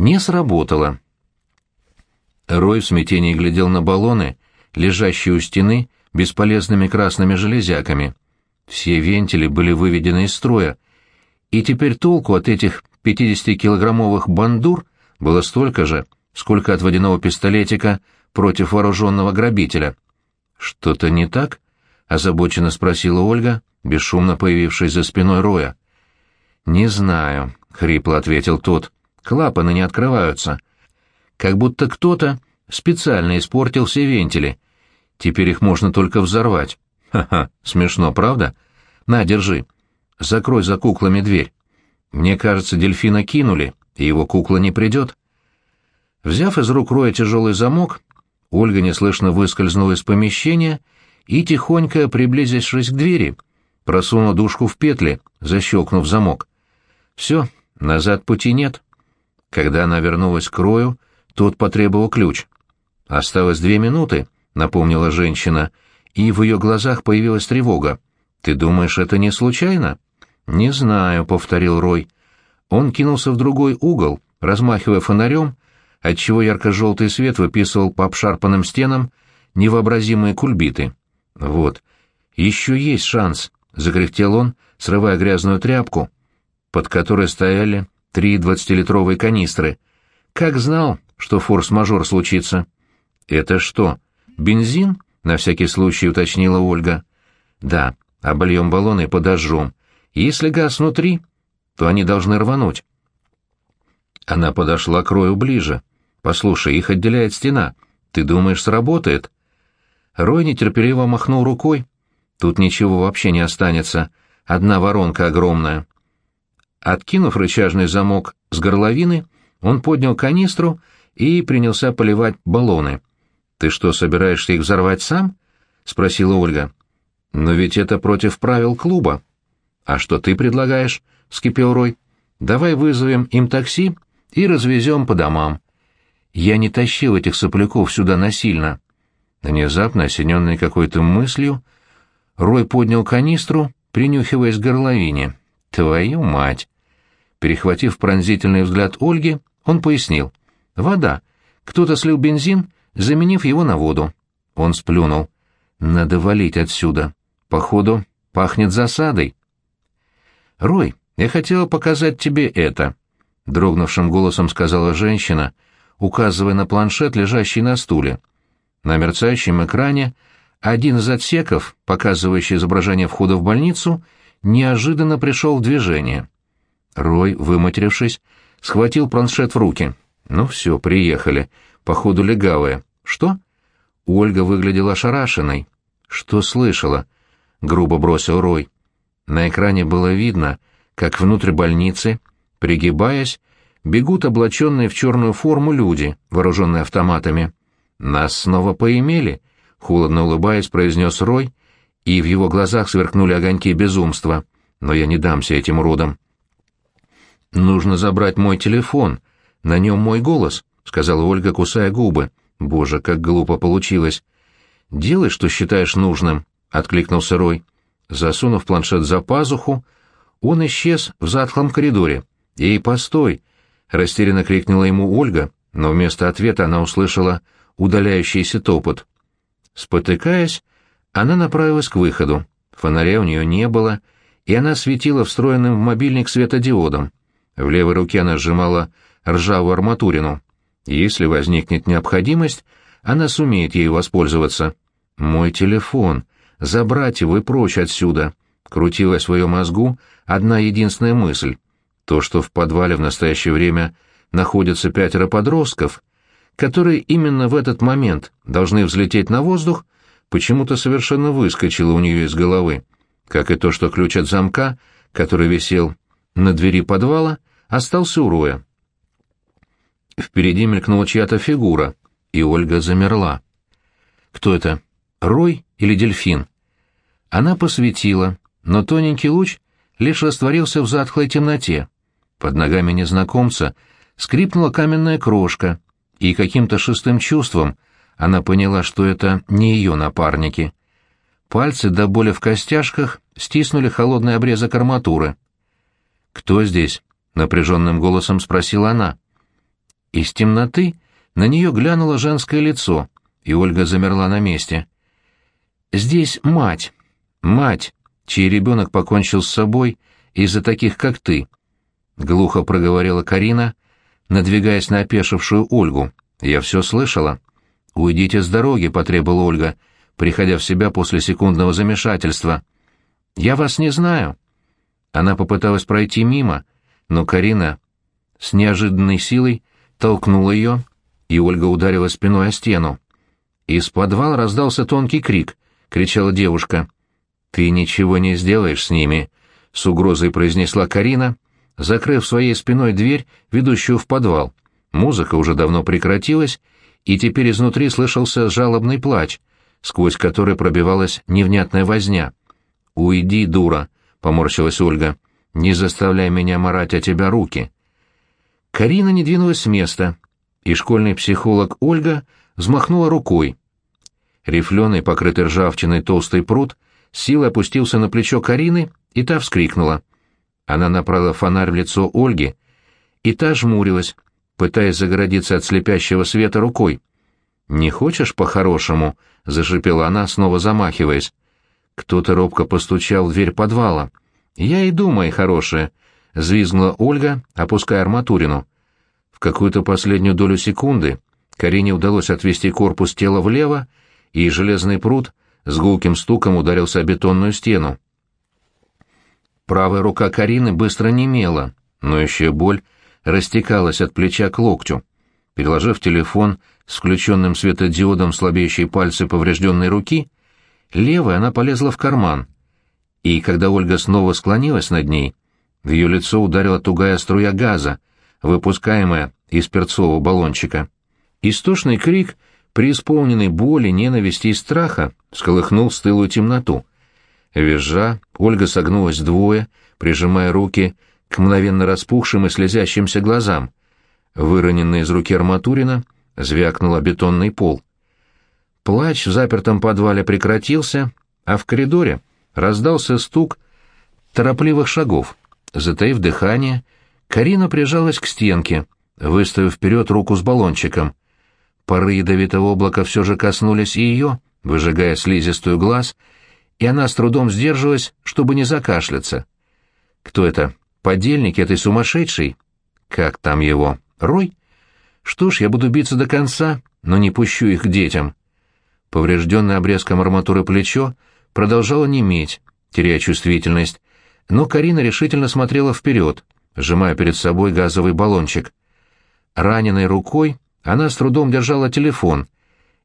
не сработало. Рой в смятении глядел на баллоны, лежащие у стены бесполезными красными железяками. Все вентили были выведены из строя, и теперь толку от этих 50-килограммовых бандур было столько же, сколько от водяного пистолетика против вооруженного грабителя. «Что-то не так?» — озабоченно спросила Ольга, бесшумно появившись за спиной Роя. «Не знаю», — хрипло ответил тот. «Клапаны не открываются. Как будто кто-то специально испортил все вентили. Теперь их можно только взорвать. Ха-ха, смешно, правда? На, держи. Закрой за куклами дверь. Мне кажется, дельфина кинули, и его кукла не придет». Взяв из рук Роя тяжелый замок, Ольга неслышно выскользнула из помещения и, тихонько приблизившись к двери, просунула душку в петли, защелкнув замок. Все, назад пути нет. Когда она вернулась к Рою, тот потребовал ключ. «Осталось две минуты», — напомнила женщина, и в ее глазах появилась тревога. «Ты думаешь, это не случайно?» «Не знаю», — повторил Рой. Он кинулся в другой угол, размахивая фонарем, отчего ярко-желтый свет выписывал по обшарпанным стенам невообразимые кульбиты. «Вот, еще есть шанс», — закряхтел он, срывая грязную тряпку, под которой стояли три двадцатилитровые канистры. «Как знал, что форс-мажор случится?» «Это что, бензин?» — на всякий случай уточнила Ольга. «Да, обольем баллоны и подожжем. Если газ внутри, то они должны рвануть». Она подошла к Рою ближе. Послушай, их отделяет стена. Ты думаешь, сработает?» Рой нетерпеливо махнул рукой. «Тут ничего вообще не останется. Одна воронка огромная». Откинув рычажный замок с горловины, он поднял канистру и принялся поливать баллоны. «Ты что, собираешься их взорвать сам?» — спросила Ольга. «Но ведь это против правил клуба». «А что ты предлагаешь?» — вскипел Рой. «Давай вызовем им такси и развезем по домам. Я не тащил этих сопляков сюда насильно. Внезапно, осененный какой-то мыслью, Рой поднял канистру, принюхиваясь к горловине. «Твою мать!» Перехватив пронзительный взгляд Ольги, он пояснил. «Вода. Кто-то слил бензин, заменив его на воду». Он сплюнул. «Надо валить отсюда. Походу, пахнет засадой». «Рой, я хотела показать тебе это», — дрогнувшим голосом сказала женщина, — указывая на планшет, лежащий на стуле. На мерцающем экране один из отсеков, показывающий изображение входа в больницу, неожиданно пришел в движение. Рой, выматерившись, схватил планшет в руки. «Ну все, приехали. Походу легавые. Что?» Ольга выглядела ошарашенной. «Что слышала?» — грубо бросил Рой. На экране было видно, как внутрь больницы, пригибаясь, бегут облаченные в черную форму люди, вооруженные автоматами. «Нас снова поимели», — холодно улыбаясь, произнес Рой, и в его глазах сверкнули огоньки безумства. «Но я не дамся этим уродам». «Нужно забрать мой телефон. На нем мой голос», — сказала Ольга, кусая губы. «Боже, как глупо получилось». «Делай, что считаешь нужным», — откликнулся Рой. Засунув планшет за пазуху, он исчез в затхлом коридоре. «Эй, постой!» — растерянно крикнула ему Ольга, но вместо ответа она услышала удаляющийся топот. Спотыкаясь, она направилась к выходу. Фонаря у нее не было, и она светила встроенным в мобильник светодиодом. В левой руке она сжимала ржавую арматурину. Если возникнет необходимость, она сумеет ею воспользоваться. «Мой телефон! Забрать его и прочь отсюда!» Крутилась в ее мозгу одна единственная мысль — то, что в подвале в настоящее время находятся пятеро подростков, которые именно в этот момент должны взлететь на воздух, почему-то совершенно выскочило у нее из головы, как и то, что ключ от замка, который висел на двери подвала, остался у Роя. Впереди мелькнула чья-то фигура, и Ольга замерла. Кто это, Рой или дельфин? Она посветила, но тоненький луч лишь растворился в затхлой темноте. Под ногами незнакомца скрипнула каменная крошка, и каким-то шестым чувством она поняла, что это не ее напарники. Пальцы до боли в костяшках стиснули холодный обрезок арматуры. «Кто здесь?» — напряженным голосом спросила она. Из темноты на нее глянуло женское лицо, и Ольга замерла на месте. «Здесь мать, мать, чей ребенок покончил с собой из-за таких, как ты», — глухо проговорила Карина, надвигаясь на опешившую Ольгу. «Я все слышала». «Уйдите с дороги», — потребовала Ольга, приходя в себя после секундного замешательства. «Я вас не знаю». Она попыталась пройти мимо, но Карина с неожиданной силой толкнула ее, и Ольга ударила спиной о стену. Из подвала раздался тонкий крик, кричала девушка. «Ты ничего не сделаешь с ними», — с угрозой произнесла Карина, закрыв своей спиной дверь, ведущую в подвал. Музыка уже давно прекратилась, и теперь изнутри слышался жалобный плач, сквозь который пробивалась невнятная возня. «Уйди, дура», — поморщилась Ольга. «Не заставляй меня марать о тебя руки». Карина не двинулась с места, и школьный психолог Ольга взмахнула рукой. Рифленый, покрытый ржавчиной толстый пруд, силой опустился на плечо Карины, и та вскрикнула. Она направила фонарь в лицо Ольги, и та жмурилась, пытаясь загородиться от слепящего света рукой. «Не хочешь по-хорошему?» — зашипела она, снова замахиваясь. Кто-то робко постучал в дверь подвала. «Я иду, мои хорошие», — взвизгнула Ольга, опуская арматурину. В какую-то последнюю долю секунды Карине удалось отвести корпус тела влево, и железный пруд с гулким стуком ударился о бетонную стену. Правая рука Карины быстро немела, но еще боль растекалась от плеча к локтю. Переложив телефон с включенным светодиодом слабеющие пальцы поврежденной руки, левой она полезла в карман. И когда Ольга снова склонилась над ней, в ее лицо ударила тугая струя газа, выпускаемая из перцового баллончика. Истошный крик, преисполненный боли, ненависти и страха, сколыхнул стылую темноту. Визжа, Ольга согнулась двое, прижимая руки к мгновенно распухшим и слезящимся глазам. Выроненная из руки арматурина звякнула бетонный пол. Плач в запертом подвале прекратился, а в коридоре раздался стук торопливых шагов. Затаив дыхание, Карина прижалась к стенке, выставив вперед руку с баллончиком. Пары ядовитого облака все же коснулись и ее, выжигая слизистую глаз, и она с трудом сдерживалась, чтобы не закашляться. Кто это? Подельник этой сумасшедшей? Как там его? Рой? Что ж, я буду биться до конца, но не пущу их к детям. Поврежденное обрезком арматуры плечо продолжало неметь, теряя чувствительность, но Карина решительно смотрела вперед, сжимая перед собой газовый баллончик. Раненой рукой она с трудом держала телефон,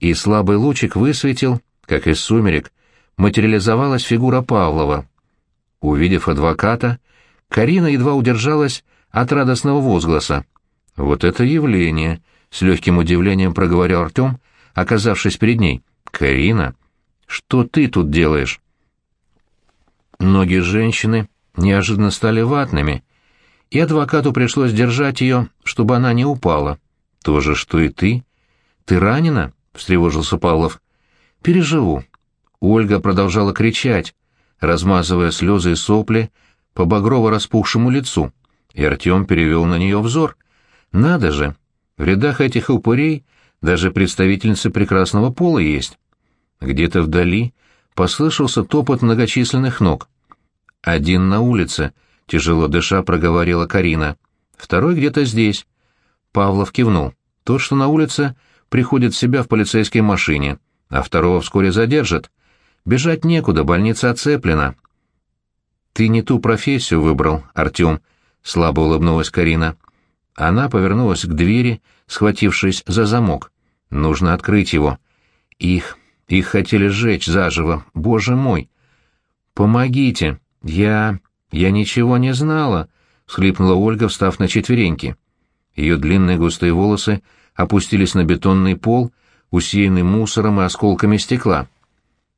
и слабый лучик высветил, как из сумерек, материализовалась фигура Павлова. Увидев адвоката, Карина едва удержалась от радостного возгласа. «Вот это явление!» — с легким удивлением проговорил Артем, оказавшись перед ней. «Карина, что ты тут делаешь?» Ноги женщины неожиданно стали ватными, и адвокату пришлось держать ее, чтобы она не упала. «То же, что и ты. Ты ранена?» — встревожился Павлов. «Переживу». Ольга продолжала кричать, размазывая слезы и сопли по багрово распухшему лицу, и Артем перевел на нее взор. «Надо же! В рядах этих упырей даже представительницы прекрасного пола есть». Где-то вдали послышался топот многочисленных ног. «Один на улице», — тяжело дыша проговорила Карина. «Второй где-то здесь». Павлов кивнул. «То, что на улице, приходит в себя в полицейской машине, а второго вскоре задержат. Бежать некуда, больница оцеплена». «Ты не ту профессию выбрал, Артем», — слабо улыбнулась Карина. Она повернулась к двери, схватившись за замок. «Нужно открыть его. Их, их хотели сжечь заживо. Боже мой!» «Помогите! Я... я ничего не знала!» — всхлипнула Ольга, встав на четвереньки. Ее длинные густые волосы опустились на бетонный пол, усеянный мусором и осколками стекла.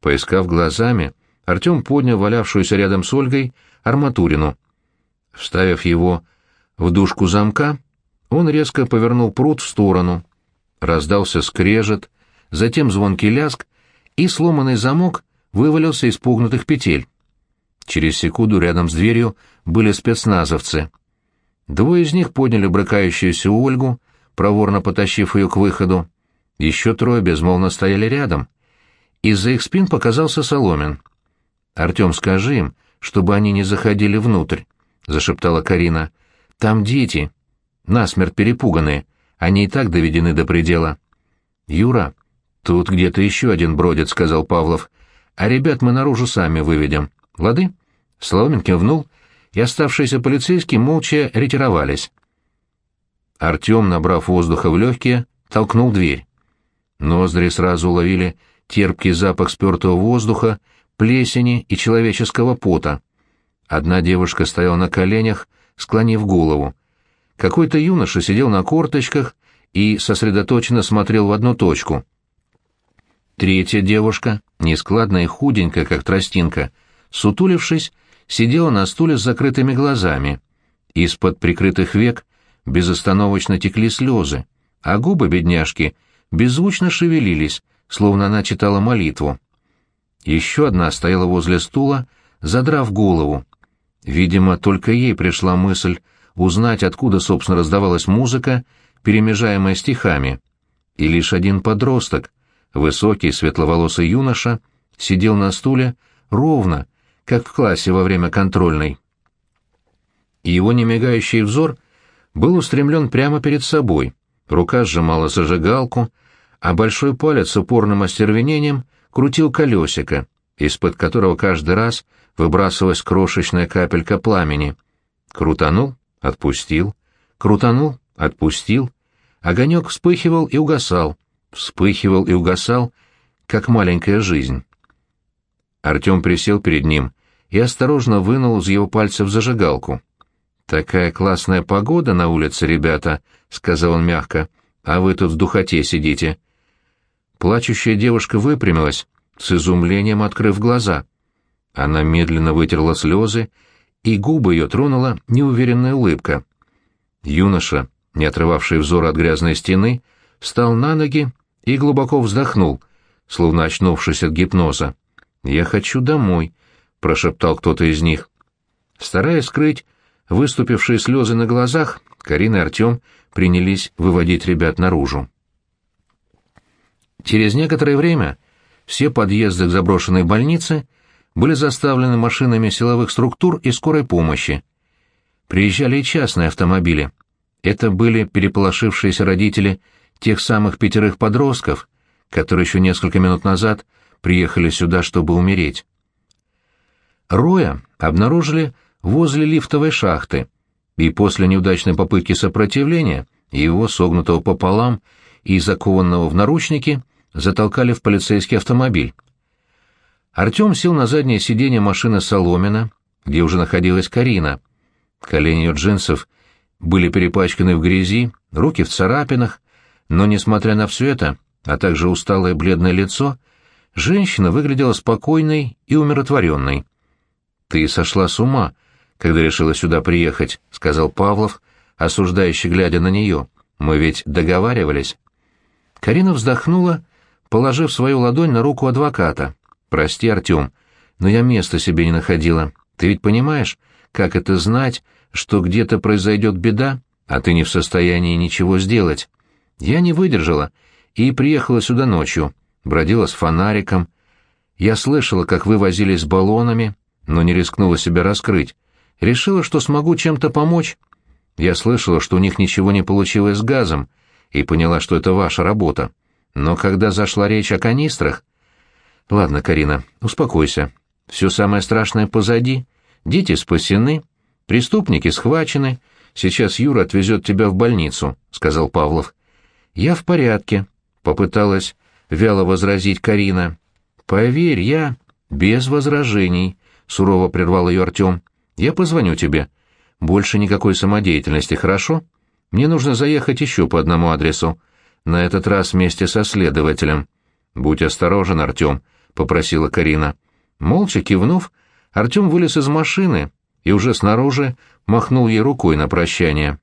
Поискав глазами, Артем поднял валявшуюся рядом с Ольгой арматурину. Вставив его в дужку замка, он резко повернул пруд в сторону. Раздался скрежет, затем звонкий ляск, и сломанный замок вывалился из пугнутых петель. Через секунду рядом с дверью были спецназовцы. Двое из них подняли брыкающуюся Ольгу, проворно потащив ее к выходу. Еще трое безмолвно стояли рядом. Из-за их спин показался Соломин. «Артем, скажи им, чтобы они не заходили внутрь», — зашептала Карина. «Там дети, насмерть перепуганные, они и так доведены до предела». «Юра, тут где-то еще один бродит», — сказал Павлов. «А ребят мы наружу сами выведем. Лады?» Соломин кивнул, и оставшиеся полицейские молча ретировались. Артем, набрав воздуха в легкие, толкнул дверь. Ноздри сразу уловили терпкий запах спертого воздуха, плесени и человеческого пота. Одна девушка стояла на коленях, склонив голову. Какой-то юноша сидел на корточках и сосредоточенно смотрел в одну точку. Третья девушка, нескладная и худенькая, как тростинка, сутулившись, сидела на стуле с закрытыми глазами. Из-под прикрытых век безостановочно текли слезы, а губы бедняжки беззвучно шевелились, словно она читала молитву. Еще одна стояла возле стула, задрав голову. Видимо, только ей пришла мысль узнать, откуда, собственно, раздавалась музыка, перемежаемая стихами. И лишь один подросток, высокий светловолосый юноша, сидел на стуле ровно, как в классе во время контрольной. Его немигающий взор был устремлен прямо перед собой, рука сжимала зажигалку, а большой палец с упорным остервенением крутил колесико, из-под которого каждый раз выбрасывалась крошечная капелька пламени. Крутанул, отпустил, крутанул, отпустил. Огонек вспыхивал и угасал, вспыхивал и угасал, как маленькая жизнь. Артем присел перед ним и осторожно вынул из его пальцев зажигалку. «Такая классная погода на улице, ребята», — сказал он мягко, — «а вы тут в духоте сидите». Плачущая девушка выпрямилась, с изумлением открыв глаза. Она медленно вытерла слезы, и губы ее тронула неуверенная улыбка. Юноша, не отрывавший взор от грязной стены, встал на ноги и глубоко вздохнул, словно очнувшись от гипноза. «Я хочу домой», — прошептал кто-то из них. Стараясь скрыть выступившие слезы на глазах, Карина и Артем принялись выводить ребят наружу. Через некоторое время все подъезды к заброшенной больнице были заставлены машинами силовых структур и скорой помощи. Приезжали и частные автомобили. Это были переполошившиеся родители тех самых пятерых подростков, которые еще несколько минут назад приехали сюда, чтобы умереть. Роя обнаружили возле лифтовой шахты, и после неудачной попытки сопротивления его, согнутого пополам и закованного в наручники, затолкали в полицейский автомобиль. Артем сел на заднее сиденье машины Соломина, где уже находилась Карина. Колени ее джинсов были перепачканы в грязи, руки в царапинах, но, несмотря на все это, а также усталое бледное лицо, женщина выглядела спокойной и умиротворенной. «Ты сошла с ума, когда решила сюда приехать», — сказал Павлов, осуждающий, глядя на нее. «Мы ведь договаривались». Карина вздохнула положив свою ладонь на руку адвоката. «Прости, Артем, но я места себе не находила. Ты ведь понимаешь, как это знать, что где-то произойдет беда, а ты не в состоянии ничего сделать? Я не выдержала и приехала сюда ночью, бродила с фонариком. Я слышала, как вы возились с баллонами, но не рискнула себя раскрыть. Решила, что смогу чем-то помочь. Я слышала, что у них ничего не получилось с газом, и поняла, что это ваша работа. Но когда зашла речь о канистрах... Ладно, Карина, успокойся. Все самое страшное позади. Дети спасены, преступники схвачены. Сейчас Юра отвезет тебя в больницу, — сказал Павлов. Я в порядке, — попыталась вяло возразить Карина. Поверь, я... Без возражений, — сурово прервал ее Артем. Я позвоню тебе. Больше никакой самодеятельности, хорошо? Мне нужно заехать еще по одному адресу на этот раз вместе со следователем. «Будь осторожен, Артем», — попросила Карина. Молча кивнув, Артем вылез из машины и уже снаружи махнул ей рукой на прощание.